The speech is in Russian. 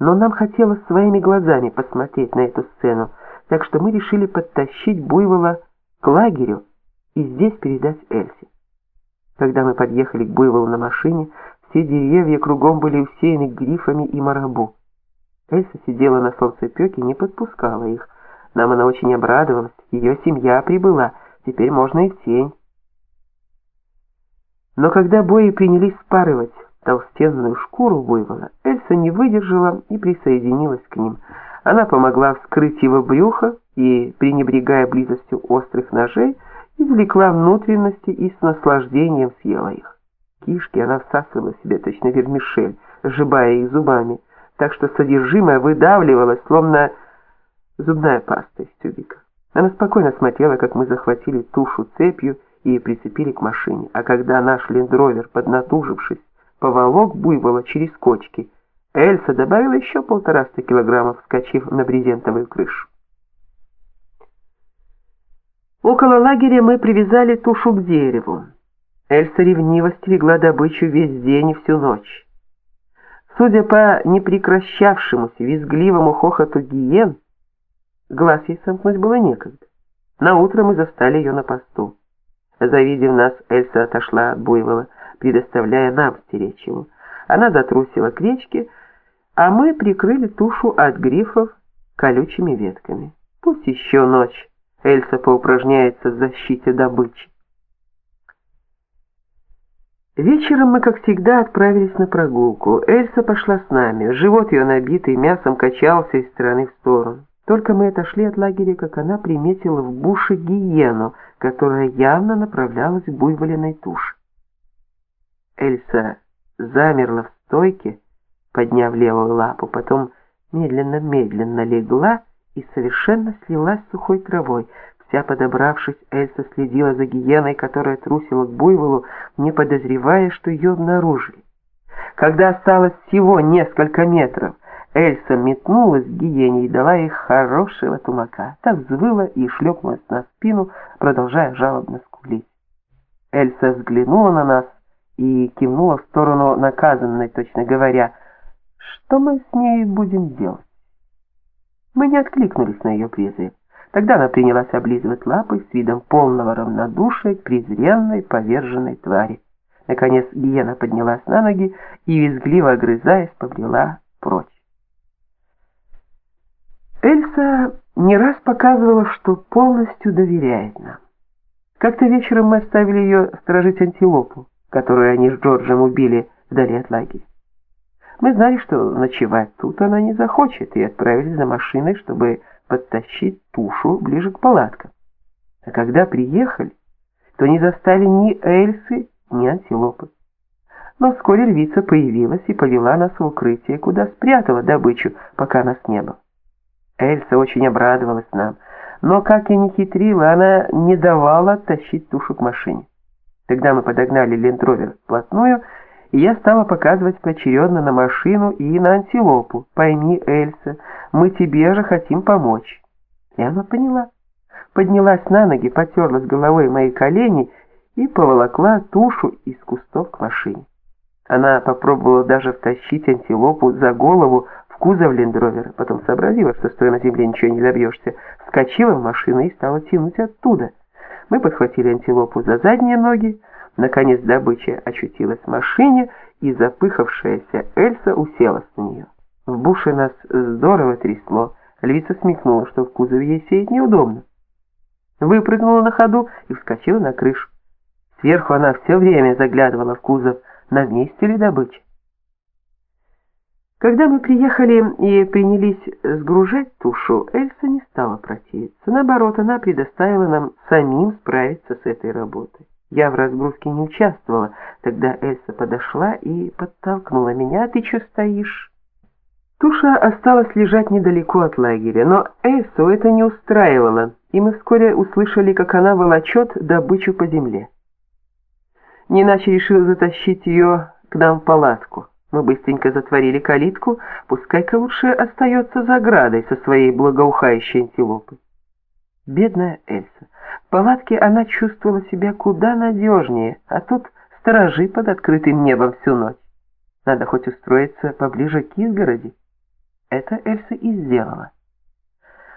Но нам хотелось своими глазами посмотреть на эту сцену, так что мы решили подтащить буйвола к лагерю и здесь передать Эльсе. Когда мы подъехали к буйволу на машине, все деревья кругом были усеяны грифами и марабу. Эльса сидела на солнцепёке и не подпускала их. Нам она очень обрадовалась. Ее семья прибыла. Теперь можно и тень. Но когда бои принялись спарывать толстенную шкуру буйвола, Эльса не выдержала и присоединилась к ним. Она помогла вскрыть его брюхо и, пренебрегая близостью острых ножей, извлекла внутренности и с наслаждением съела их. Кишки она всасывала себе точно вермишель, сжибая их зубами, так что содержимое выдавливалось, словно зубная паста из тюбика. Она спокойно смотрела, как мы захватили тушу цепью и прицепили к машине, а когда наш лендровер, поднатужившись, поволок буйвола через кочки, Эльса добавила еще полтораста килограммов, вскочив на брезентовую крышу. Около лагеря мы привязали тушу к дереву. Эльса ревниво стерегла добычу весь день и всю ночь. Судя по непрекращавшемуся визгливому хохоту гиен, глаз ей сомкнуть было некогда. На утро мы застали ее на посту. Завидев нас, Эльса отошла от буйвола, предоставляя нам стеречь его. Она затрусила к речке, а мы прикрыли тушу от грифов колючими ветками. Пусть еще ночь Эльса поупражняется в защите добычи. Вечером мы, как всегда, отправились на прогулку. Эльса пошла с нами. Живот ее, набитый мясом, качался из стороны в сторону. Только мы отошли от лагеря, как она приметила в буше гиену, которая явно направлялась к буйволиной туше. Эльса замерла в стойке, подняв левую лапу, потом медленно-медленно легла и совершенно слилась с сухой травой, Вся подобравшись, Эльса следила за гиеной, которая трусила к буйволу, не подозревая, что ее обнаружили. Когда осталось всего несколько метров, Эльса метнулась к гиене и дала ей хорошего тумака. Та взвыла и шлепнулась на спину, продолжая жалобно скулить. Эльса взглянула на нас и кивнула в сторону наказанной, точно говоря, что мы с ней будем делать. Мы не откликнулись на ее призыв. Тогда она принялась облизывать лапы с видом полного равнодушия к презренной поверженной твари. Наконец гиена поднялась на ноги и, визгливо огрызаясь, побрела прочь. Эльса не раз показывала, что полностью доверяет нам. Как-то вечером мы оставили ее сторожить антилопу, которую они с Джорджем убили вдали от лагеря. Мы знали, что ночевать тут она не захочет, и отправились за машиной, чтобы подтащить тушу ближе к палаткам. А когда приехали, то не застали ни Эльсы, ни антилопы. Но вскоре львица появилась и повела нас в укрытие, куда спрятала добычу, пока нас не было. Эльса очень обрадовалась нам, но, как и не хитрила, она не давала оттащить тушу к машине. Тогда мы подогнали лендровер вплотную, и я стала показывать поочередно на машину и на антилопу. «Пойми, Эльса, мы тебе же хотим помочь». И она поняла. Поднялась на ноги, потерлась головой мои колени и поволокла тушу из кустов к машине. Она попробовала даже втащить антилопу за голову в кузов лендровера, потом сообразила, что стоя на земле ничего не добьешься, вскочила в машину и стала тянуть оттуда. Мы подхватили антилопу за задние ноги, Наконец добыча очутилась в машине, и запыхавшаяся Эльса уселась на нее. В буше нас здорово трясло. Львица смекнула, что в кузове ей сеять неудобно. Выпрыгнула на ходу и вскочила на крышу. Сверху она все время заглядывала в кузов, на месте ли добыча. Когда мы приехали и принялись сгружать тушу, Эльса не стала противиться. Наоборот, она предоставила нам самим справиться с этой работой. Я в разгрузке не участвовала. Тогда Эльса подошла и подтолкнула меня. «А ты что стоишь?» Туша осталась лежать недалеко от лагеря, но Эльсу это не устраивало, и мы вскоре услышали, как она волочет добычу по земле. Не иначе решил затащить ее к нам в палатку. Мы быстренько затворили калитку, пускай-ка лучше остается за оградой со своей благоухающей антилопой. Бедная Эльса. В палатке она чувствовала себя куда надежнее, а тут сторожи под открытым небом всю ночь. Надо хоть устроиться поближе к изгороди. Это Эльса и сделала.